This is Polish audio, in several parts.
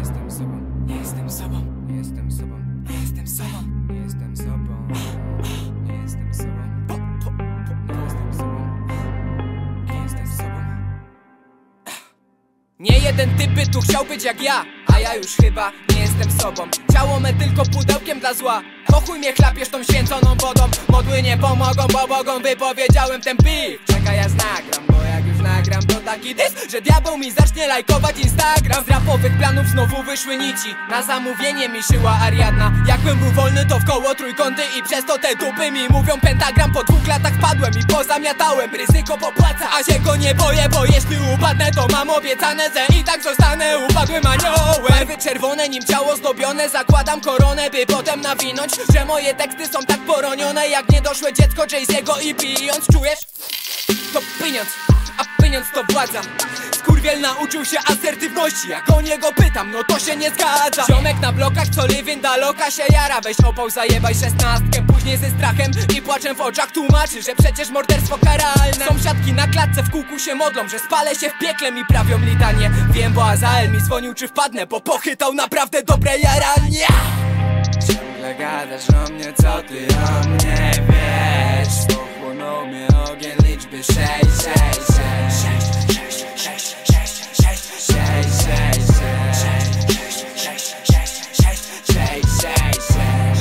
jestem sobą, nie jestem sobą, nie jestem sobą, nie jestem sobą, nie jestem sobą, nie jestem sobą, nie jestem sobą, nie jestem sobą. Nie jeden typ by tu chciał być jak ja A ja już chyba nie jestem sobą. Ciało me tylko pudełkiem dla zła. Pochuj mnie chlapiesz tą święconą wodą. Modły nie pomogą, bo mogą Wypowiedziałem ten pik Czekaj ja znagram, bo jak już nagram To taki dys, że diabeł mi zacznie lajkować Instagram. Z rapowych planów znowu wyszły nici. Na zamówienie mi szyła Ariadna. Jakbym był wolny to w koło trójkąty I przez to te dupy mi mówią pentagram. Po dwóch latach padłem i pozamiatałem. Ryzyko popłaca, a się go nie boję Bo jeśli upadnę to mam obiecane Że i tak zostanę upadłym aniołem. Barwy czerwone nim ciało zdobione Zakładam koronę by potem nawinąć Że moje teksty są tak poronione Jak niedoszłe dziecko Jay-Z'ego i pijąc Czujesz? To pieniądz, a pieniądz to władza. Skurwiel nauczył się asertywności Jak o niego pytam, no to się nie zgadza. Ziomek na blokach, co living loka się jara. Weź opał, zajebaj szesnastkę Później ze strachem i płaczem w oczach tłumaczy Że przecież morderstwo karalne. Sąsiadki na klatce w kółku się modlą Że spalę się w piekle mi prawią litanie. Wiem, bo Azael mi dzwonił czy wpadnę Bo pochytał naprawdę dobre jaranie. Ciągle gadasz o mnie, co ty o mnie wiesz Pochłonął mnie ogień liczby 6, 6, 6, 6,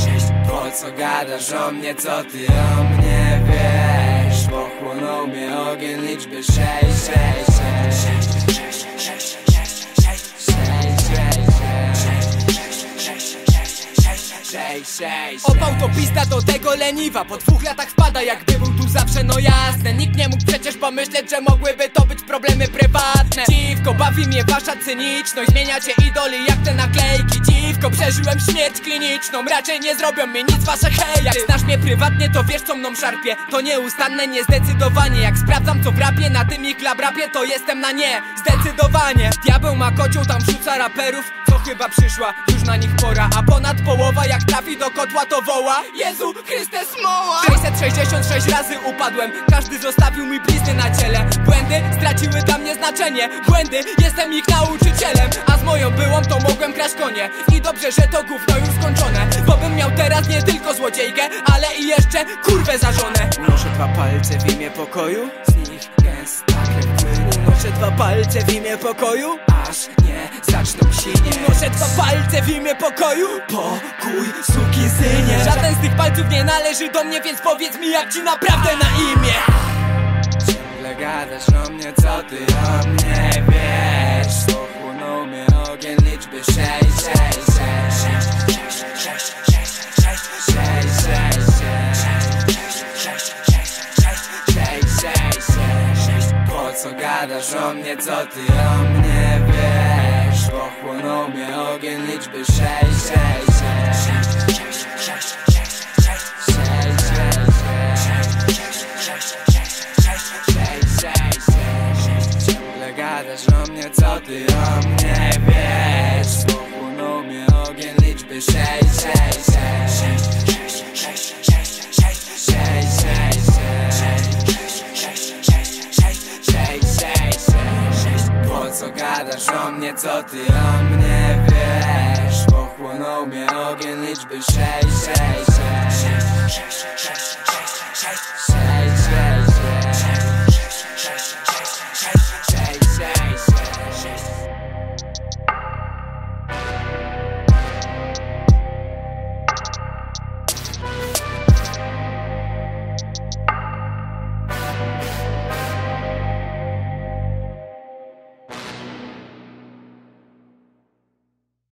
6, Po co gadasz o mnie, co ty o mnie wiesz Pochłonął mnie ogień liczby 6, 6, 6, 6 Opał to do tego leniwa. Po dwóch latach wpada jakby był tu zawsze no jasne. Nikt nie mógł przecież pomyśleć, że mogłyby to być problemy prywatne. Dziwko, bawi mnie wasza cyniczność. Zmieniacie idoli jak te naklejki. Dziwko, przeżyłem śmierć kliniczną. Raczej nie zrobią mi nic wasze hejty Jak znasz mnie prywatnie to wiesz co mną szarpie. To nieustanne niezdecydowanie. Jak sprawdzam co w rapie, na tym ich klabrapie To jestem na nie, zdecydowanie. Diabeł ma kocioł, tam rzuca raperów chyba przyszła, już na nich pora A ponad połowa jak trafi do kotła to woła Jezu Chryste smoła! 666 razy upadłem Każdy zostawił mi blizny na ciele. Błędy straciły dla mnie znaczenie Błędy, jestem ich nauczycielem A z moją byłą to mogłem kraść konie. I dobrze, że to gówno już skończone Bo bym miał teraz nie tylko złodziejkę Ale i jeszcze kurwę za żonę. Unoszę dwa palce w imię pokoju. Z nich gęsta krew Unoszę dwa palce w imię pokoju. Aż nie zaczną sinieć Unoszę dwa palce w imię pokoju Pokój, suki synie Żaden z tych palców nie należy do mnie Więc powiedz mi jak ci naprawdę na imię Ciągle gadasz o mnie, co ty o mnie wiesz Pochłonął mnie ogień liczby 6, 6, 6, 6, 6, 6, 6, Po co gadasz o mnie, co ty o mnie wiesz Pochłonął mnie ogień liczby 6, 6, 6 Ciągle gadasz o mnie, co ty o mnie wiesz Pochłonął mnie ogień liczby 6, 6, 6 gadasz o mnie, co ty o mnie wiesz Pochłonął mnie ogień liczby 6, 6, 6 6, 6, 6, 6, 6